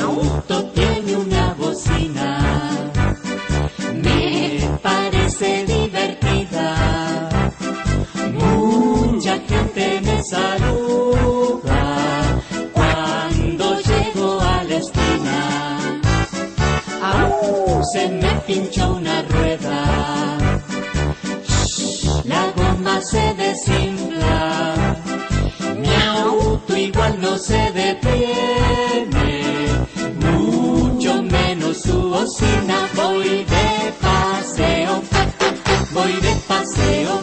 auto tiene una bocina. Me parece divertida. Mucha gente me saluda cuando llego a la esquina. Au, se me pinchó una rueda. Shh, la goma se desina. Su bocina. Voy de paseo, voy de paseo,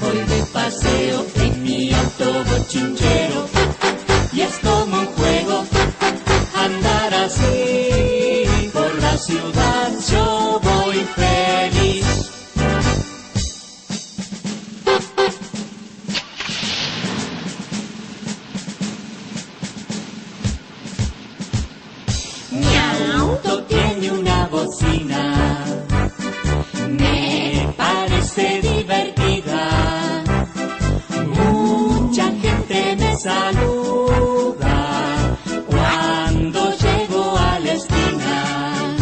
voy de paseo en mi auto bochinchero. Y es como un juego andar así por la ciudad. Yo voy feliz. Me parece divertida. Mucha gente me saluda cuando llego a la esquina.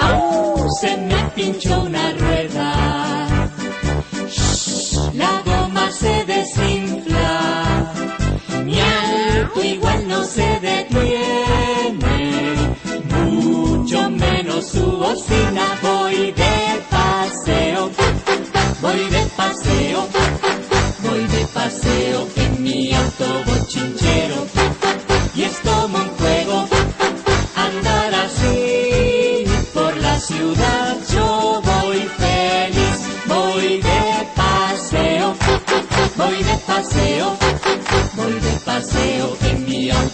Aún se me pinchó una rueda, la goma se desinfla. Mi auto igual voy de paseo, voy de paseo, voy de paseo en mi auto bochinchero. Y es como un juego andar así por la ciudad, yo voy feliz, voy de paseo, voy de paseo, voy de paseo en mi auto.